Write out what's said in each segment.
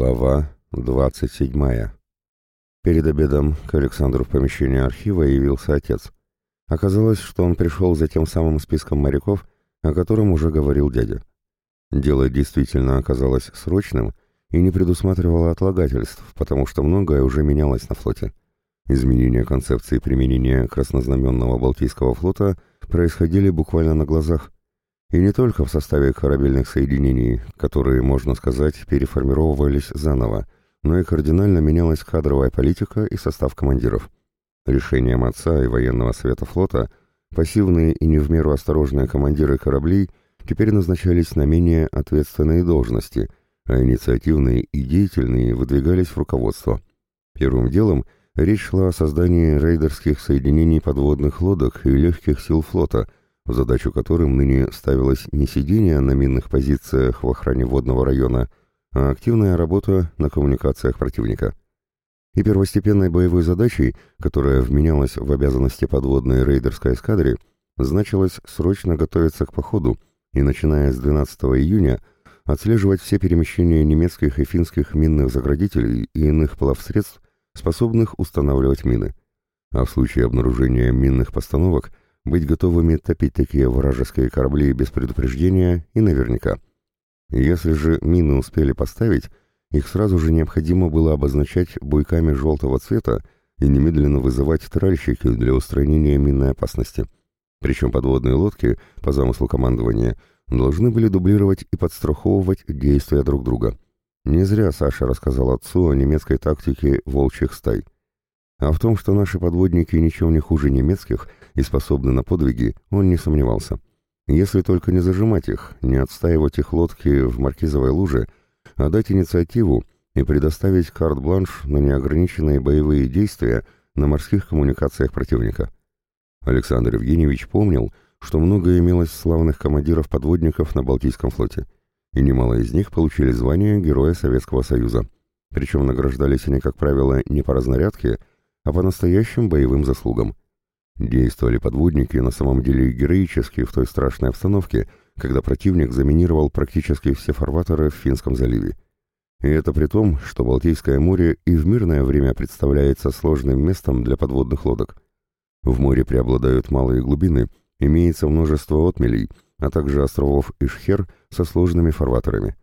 Глава 27. Перед обедом к Александру в помещение архива явился отец. Оказалось, что он пришел за тем самым списком моряков, о котором уже говорил дядя. Дело действительно оказалось срочным и не предусматривало отлагательств, потому что многое уже менялось на флоте. Изменения концепции применения краснознаменного Балтийского флота происходили буквально на глазах – и не только в составе корабельных соединений, которые, можно сказать, переформировывались заново, но и кардинально менялась кадровая политика и состав командиров. Решением отца и военного совета флота пассивные и не в меру осторожные командиры кораблей теперь назначались на менее ответственные должности, а инициативные и деятельные выдвигались в руководство. Первым делом речь шла о создании рейдерских соединений подводных лодок и легких сил флота – задачу которым ныне ставилось не сидение на минных позициях в охране водного района, а активная работа на коммуникациях противника. И первостепенной боевой задачей, которая вменялась в обязанности подводной рейдерской эскадре, значилось срочно готовиться к походу и, начиная с 12 июня, отслеживать все перемещения немецких и финских минных заградителей и иных плавсредств, способных устанавливать мины. А в случае обнаружения минных постановок быть готовыми топить такие вражеские корабли без предупреждения и наверняка. Если же мины успели поставить, их сразу же необходимо было обозначать буйками желтого цвета и немедленно вызывать тральщики для устранения минной опасности. Причем подводные лодки, по замыслу командования, должны были дублировать и подстраховывать действия друг друга. Не зря Саша рассказал отцу о немецкой тактике волчьих стай. А в том, что наши подводники ничего не хуже немецких – и способны на подвиги, он не сомневался. Если только не зажимать их, не отстаивать их лодки в маркизовой луже, а дать инициативу и предоставить карт-бланш на неограниченные боевые действия на морских коммуникациях противника. Александр Евгеньевич помнил, что много имелось славных командиров-подводников на Балтийском флоте, и немало из них получили звание Героя Советского Союза. Причем награждались они, как правило, не по разнарядке, а по настоящим боевым заслугам. Действовали подводники на самом деле героически в той страшной обстановке, когда противник заминировал практически все фарватеры в Финском заливе. И это при том, что Балтийское море и в мирное время представляется сложным местом для подводных лодок. В море преобладают малые глубины, имеется множество отмелей, а также островов Ишхер со сложными фарватерами.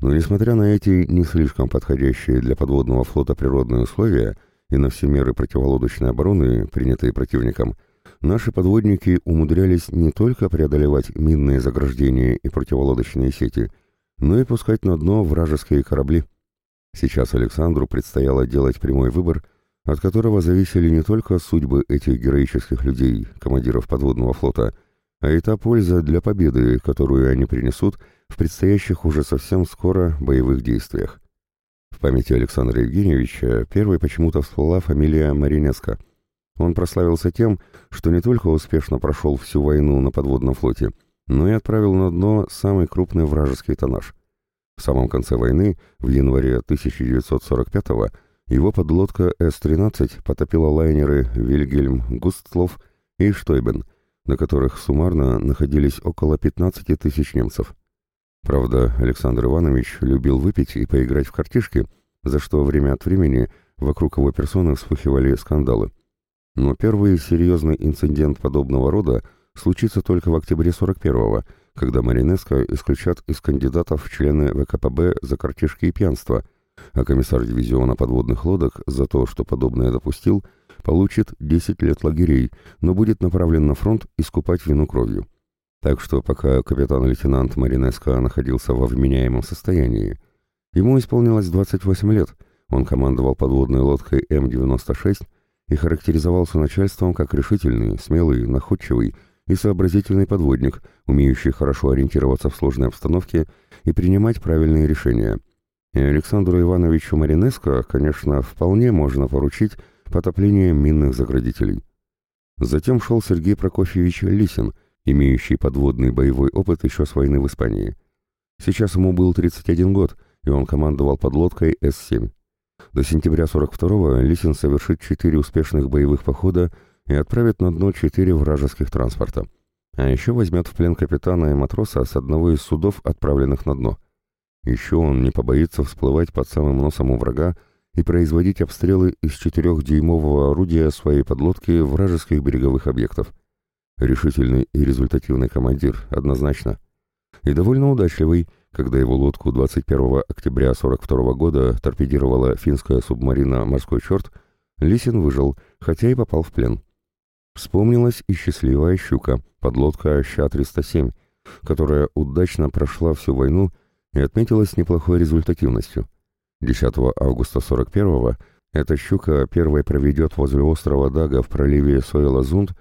Но несмотря на эти не слишком подходящие для подводного флота природные условия, и на все меры противолодочной обороны, принятые противником, наши подводники умудрялись не только преодолевать минные заграждения и противолодочные сети, но и пускать на дно вражеские корабли. Сейчас Александру предстояло делать прямой выбор, от которого зависели не только судьбы этих героических людей, командиров подводного флота, а и та польза для победы, которую они принесут в предстоящих уже совсем скоро боевых действиях. В памяти Александра Евгеньевича первой почему-то всплыла фамилия Маринеско. Он прославился тем, что не только успешно прошел всю войну на подводном флоте, но и отправил на дно самый крупный вражеский тоннаж. В самом конце войны, в январе 1945-го, его подлодка С-13 потопила лайнеры «Вильгельм Густлов» и «Штойбен», на которых суммарно находились около 15 тысяч немцев. Правда, Александр Иванович любил выпить и поиграть в картишки, за что время от времени вокруг его персоны вспыхивали скандалы. Но первый серьезный инцидент подобного рода случится только в октябре 41-го, когда Маринеско исключат из кандидатов в члены ВКПБ за картишки и пьянство, а комиссар дивизиона подводных лодок за то, что подобное допустил, получит 10 лет лагерей, но будет направлен на фронт искупать вину кровью. Так что пока капитан-лейтенант Маринеско находился во вменяемом состоянии, ему исполнилось 28 лет, он командовал подводной лодкой М-96 и характеризовался начальством как решительный, смелый, находчивый и сообразительный подводник, умеющий хорошо ориентироваться в сложной обстановке и принимать правильные решения. И Александру Ивановичу Маринеско, конечно, вполне можно поручить потопление минных заградителей. Затем шел Сергей Прокофьевич Лисин – имеющий подводный боевой опыт еще с войны в Испании. Сейчас ему был 31 год, и он командовал подлодкой С-7. До сентября 42-го Лисин совершит четыре успешных боевых похода и отправит на дно четыре вражеских транспорта. А еще возьмет в плен капитана и матроса с одного из судов, отправленных на дно. Еще он не побоится всплывать под самым носом у врага и производить обстрелы из четырехдюймового орудия своей подлодки вражеских береговых объектов. Решительный и результативный командир, однозначно. И довольно удачливый, когда его лодку 21 октября 1942 года торпедировала финская субмарина «Морской черт», Лисин выжил, хотя и попал в плен. Вспомнилась и счастливая щука, подлодка Ща-307, которая удачно прошла всю войну и отметилась неплохой результативностью. 10 августа 41-го эта щука первой проведет возле острова Дага в проливе Сойлазунд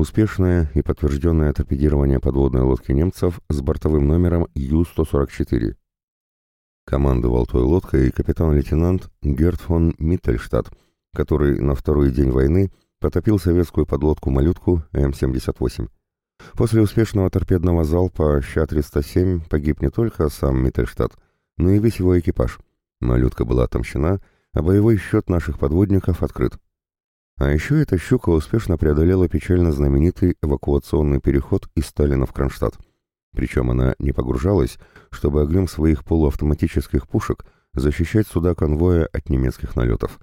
успешное и подтвержденное торпедирование подводной лодки немцев с бортовым номером Ю-144. Командовал той лодкой капитан-лейтенант Герт фон Миттельштадт, который на второй день войны потопил советскую подлодку-малютку М-78. После успешного торпедного залпа Ща-307 погиб не только сам Миттельштадт, но и весь его экипаж. Малютка была отомщена, а боевой счет наших подводников открыт. А еще эта щука успешно преодолела печально знаменитый эвакуационный переход из Сталина в Кронштадт. Причем она не погружалась, чтобы огнем своих полуавтоматических пушек защищать суда конвоя от немецких налетов.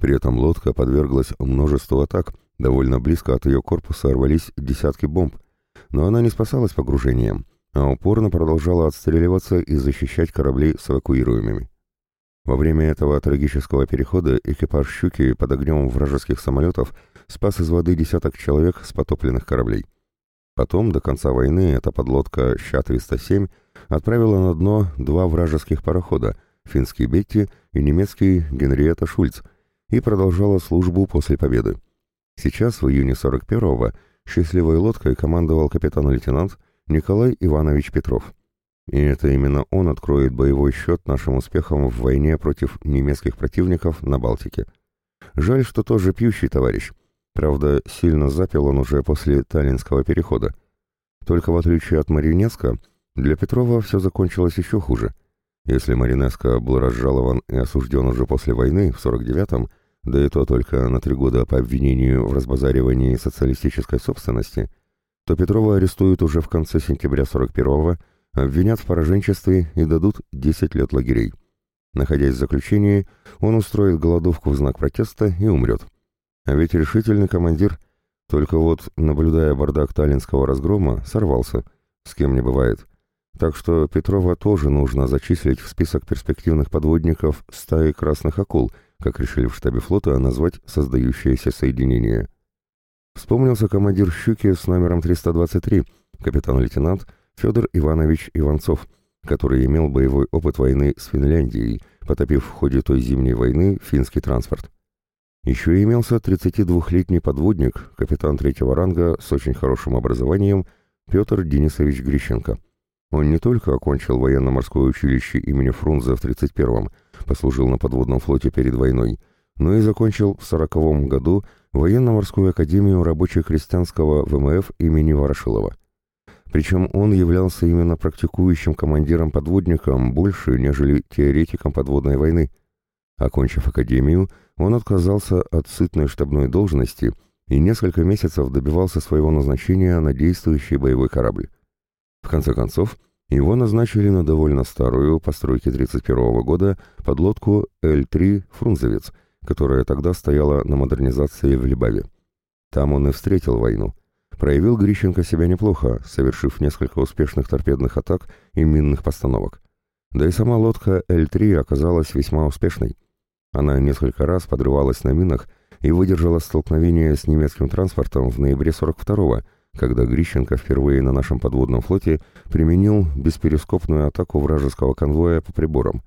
При этом лодка подверглась множеству атак, довольно близко от ее корпуса рвались десятки бомб, но она не спасалась погружением, а упорно продолжала отстреливаться и защищать корабли с эвакуируемыми. Во время этого трагического перехода экипаж «Щуки» под огнем вражеских самолетов спас из воды десяток человек с потопленных кораблей. Потом, до конца войны, эта подлодка «Ща-307» отправила на дно два вражеских парохода – финский «Бетти» и немецкий «Генриетта Шульц», и продолжала службу после победы. Сейчас, в июне 41-го, счастливой лодкой командовал капитан-лейтенант Николай Иванович Петров. И это именно он откроет боевой счет нашим успехам в войне против немецких противников на Балтике. Жаль, что тоже пьющий товарищ. Правда, сильно запил он уже после Таллинского перехода. Только в отличие от Маринецка, для Петрова все закончилось еще хуже – если Маринеско был разжалован и осужден уже после войны, в 49-м, да и то только на три года по обвинению в разбазаривании социалистической собственности, то Петрова арестуют уже в конце сентября 41-го, обвинят в пораженчестве и дадут 10 лет лагерей. Находясь в заключении, он устроит голодовку в знак протеста и умрет. А ведь решительный командир, только вот, наблюдая бардак таллинского разгрома, сорвался. С кем не бывает. Так что Петрова тоже нужно зачислить в список перспективных подводников стаи красных акул, как решили в штабе флота назвать создающееся соединение. Вспомнился командир «Щуки» с номером 323, капитан-лейтенант Федор Иванович Иванцов, который имел боевой опыт войны с Финляндией, потопив в ходе той зимней войны финский транспорт. Еще имелся 32-летний подводник, капитан третьего ранга с очень хорошим образованием Петр Денисович Грищенко. Он не только окончил военно-морское училище имени Фрунзе в 31-м, послужил на подводном флоте перед войной, но и закончил в 40-м году военно-морскую академию рабоче-крестьянского ВМФ имени Ворошилова. Причем он являлся именно практикующим командиром-подводником больше, нежели теоретиком подводной войны. Окончив академию, он отказался от сытной штабной должности и несколько месяцев добивался своего назначения на действующий боевой корабль. В конце концов, его назначили на довольно старую, постройки 31 года, подлодку Л-3 «Фрунзовец», которая тогда стояла на модернизации в Либаве. Там он и встретил войну. Проявил Грищенко себя неплохо, совершив несколько успешных торпедных атак и минных постановок. Да и сама лодка Л-3 оказалась весьма успешной. Она несколько раз подрывалась на минах и выдержала столкновение с немецким транспортом в ноябре 42-го, когда Грищенко впервые на нашем подводном флоте применил бесперископную атаку вражеского конвоя по приборам.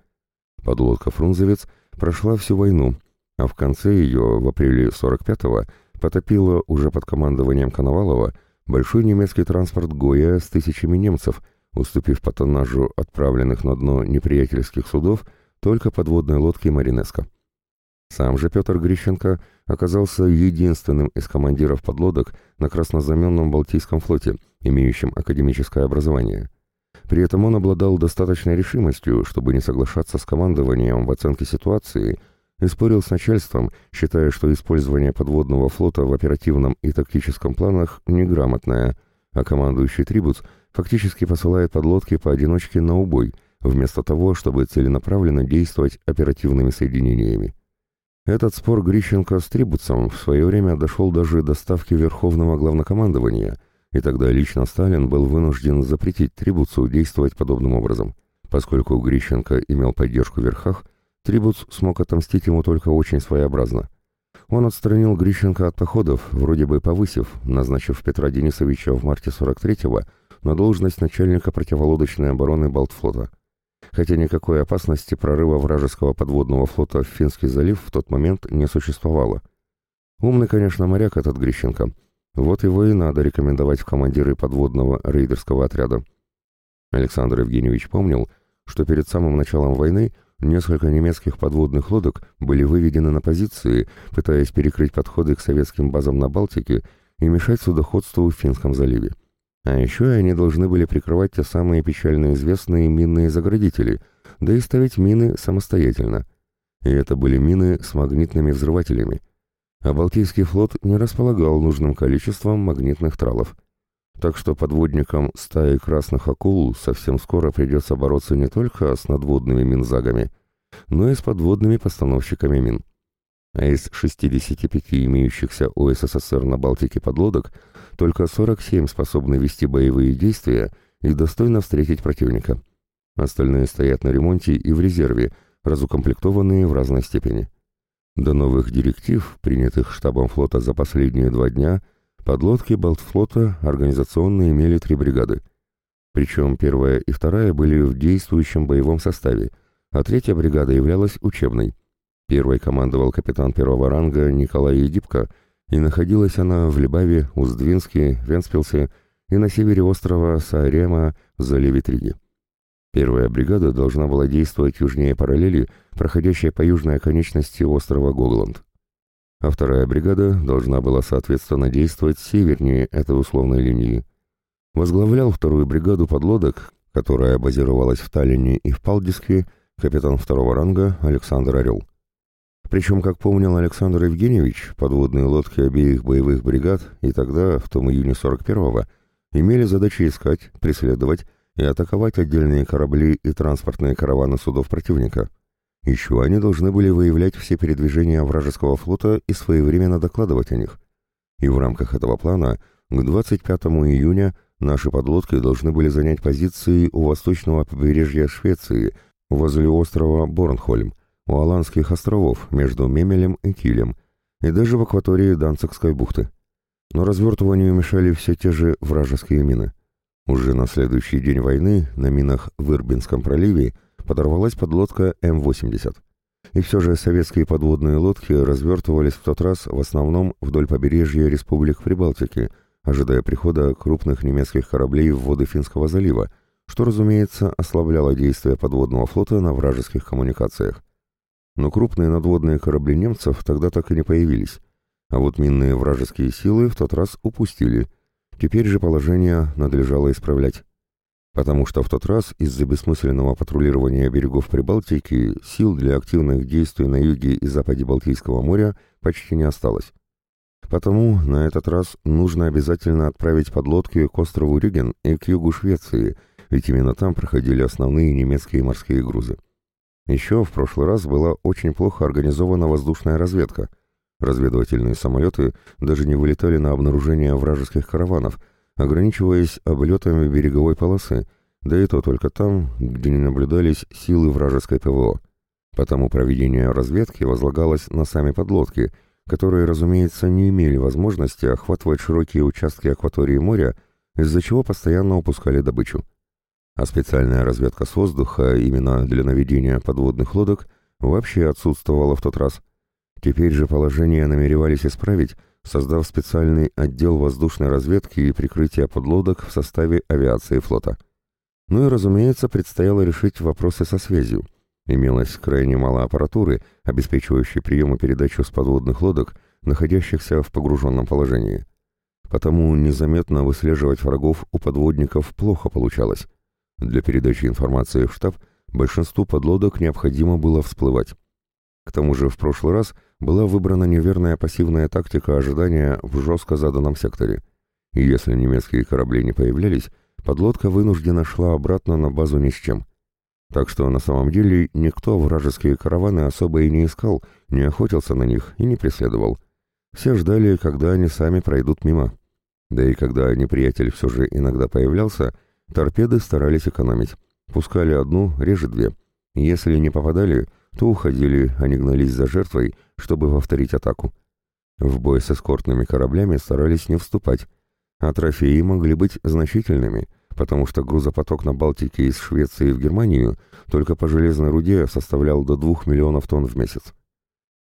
Подлодка «Фрунзевец» прошла всю войну, а в конце ее, в апреле 45-го, потопила уже под командованием Коновалова большой немецкий транспорт «Гоя» с тысячами немцев, уступив по тоннажу отправленных на дно неприятельских судов только подводной лодки «Маринеско». Сам же Петр Грищенко оказался единственным из командиров подлодок на краснозаменном Балтийском флоте, имеющим академическое образование. При этом он обладал достаточной решимостью, чтобы не соглашаться с командованием в оценке ситуации и спорил с начальством, считая, что использование подводного флота в оперативном и тактическом планах неграмотное, а командующий Трибуц фактически посылает подлодки поодиночке на убой, вместо того, чтобы целенаправленно действовать оперативными соединениями. Этот спор Грищенко с Трибуцем в свое время дошел даже до ставки Верховного Главнокомандования, и тогда лично Сталин был вынужден запретить Трибуцу действовать подобным образом. Поскольку Грищенко имел поддержку в верхах, Трибуц смог отомстить ему только очень своеобразно. Он отстранил Грищенко от походов, вроде бы повысив, назначив Петра Денисовича в марте 43-го на должность начальника противолодочной обороны Балтфлота хотя никакой опасности прорыва вражеского подводного флота в Финский залив в тот момент не существовало. Умный, конечно, моряк этот Грищенко. Вот его и надо рекомендовать в командиры подводного рейдерского отряда. Александр Евгеньевич помнил, что перед самым началом войны несколько немецких подводных лодок были выведены на позиции, пытаясь перекрыть подходы к советским базам на Балтике и мешать судоходству в Финском заливе. А еще они должны были прикрывать те самые печально известные минные заградители, да и ставить мины самостоятельно. И это были мины с магнитными взрывателями. А Балтийский флот не располагал нужным количеством магнитных тралов. Так что подводникам стаи красных акул совсем скоро придется бороться не только с надводными минзагами, но и с подводными постановщиками мин. А из 65 имеющихся у СССР на Балтике подлодок – только 47 способны вести боевые действия и достойно встретить противника. Остальные стоят на ремонте и в резерве, разукомплектованные в разной степени. До новых директив, принятых штабом флота за последние два дня, подлодки Балтфлота организационно имели три бригады. Причем первая и вторая были в действующем боевом составе, а третья бригада являлась учебной. Первой командовал капитан первого ранга Николай Едипко – и находилась она в Либаве, Уздвинске, Венспилсе и на севере острова Саарема в заливе Триги. Первая бригада должна была действовать южнее параллели, проходящей по южной оконечности острова Гогланд. А вторая бригада должна была, соответственно, действовать севернее этой условной линии. Возглавлял вторую бригаду подлодок, которая базировалась в Таллине и в Палдиске, капитан второго ранга Александр Орел. Причем, как помнил Александр Евгеньевич, подводные лодки обеих боевых бригад и тогда, в том июне 41-го, имели задачу искать, преследовать и атаковать отдельные корабли и транспортные караваны судов противника. Еще они должны были выявлять все передвижения вражеского флота и своевременно докладывать о них. И в рамках этого плана к 25 июня наши подлодки должны были занять позиции у восточного побережья Швеции, возле острова Борнхольм, у Аланских островов между Мемелем и Килем, и даже в акватории Данцикской бухты. Но развертыванию мешали все те же вражеские мины. Уже на следующий день войны на минах в Ирбинском проливе подорвалась подлодка М-80. И все же советские подводные лодки развертывались в тот раз в основном вдоль побережья республик Прибалтики, ожидая прихода крупных немецких кораблей в воды Финского залива, что, разумеется, ослабляло действия подводного флота на вражеских коммуникациях но крупные надводные корабли немцев тогда так и не появились, а вот минные вражеские силы в тот раз упустили. Теперь же положение надлежало исправлять. Потому что в тот раз из-за бессмысленного патрулирования берегов Прибалтики сил для активных действий на юге и западе Балтийского моря почти не осталось. Потому на этот раз нужно обязательно отправить подлодки к острову Рюген и к югу Швеции, ведь именно там проходили основные немецкие морские грузы. Еще в прошлый раз была очень плохо организована воздушная разведка. Разведывательные самолеты даже не вылетали на обнаружение вражеских караванов, ограничиваясь облетами береговой полосы, да и то только там, где не наблюдались силы вражеской ПВО. Потому проведение разведки возлагалось на сами подлодки, которые, разумеется, не имели возможности охватывать широкие участки акватории моря, из-за чего постоянно упускали добычу а специальная разведка с воздуха именно для наведения подводных лодок вообще отсутствовала в тот раз. Теперь же положение намеревались исправить, создав специальный отдел воздушной разведки и прикрытия подлодок в составе авиации флота. Ну и, разумеется, предстояло решить вопросы со связью. Имелось крайне мало аппаратуры, обеспечивающей прием и передачу с подводных лодок, находящихся в погруженном положении. Потому незаметно выслеживать врагов у подводников плохо получалось. Для передачи информации в штаб большинству подлодок необходимо было всплывать. К тому же в прошлый раз была выбрана неверная пассивная тактика ожидания в жестко заданном секторе. И если немецкие корабли не появлялись, подлодка вынуждена шла обратно на базу ни с чем. Так что на самом деле никто вражеские караваны особо и не искал, не охотился на них и не преследовал. Все ждали, когда они сами пройдут мимо. Да и когда неприятель все же иногда появлялся, торпеды старались экономить. Пускали одну, реже две. Если не попадали, то уходили, а не гнались за жертвой, чтобы повторить атаку. В бой с эскортными кораблями старались не вступать, а трофеи могли быть значительными – потому что грузопоток на Балтике из Швеции в Германию только по железной руде составлял до 2 миллионов тонн в месяц.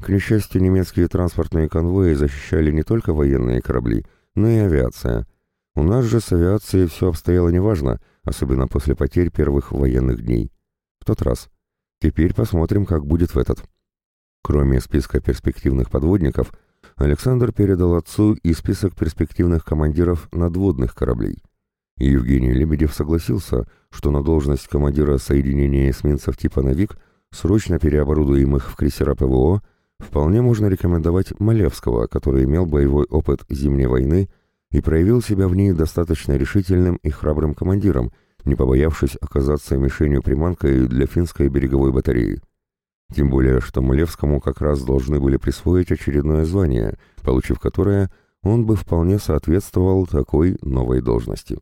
К несчастью, немецкие транспортные конвои защищали не только военные корабли, но и авиация. У нас же с авиацией все обстояло неважно, особенно после потерь первых военных дней. В тот раз. Теперь посмотрим, как будет в этот. Кроме списка перспективных подводников, Александр передал отцу и список перспективных командиров надводных кораблей – и Евгений Лебедев согласился, что на должность командира соединения эсминцев типа «Навик», срочно переоборудуемых в крейсера ПВО, вполне можно рекомендовать Малевского, который имел боевой опыт Зимней войны и проявил себя в ней достаточно решительным и храбрым командиром, не побоявшись оказаться мишенью-приманкой для финской береговой батареи. Тем более, что Малевскому как раз должны были присвоить очередное звание, получив которое он бы вполне соответствовал такой новой должности.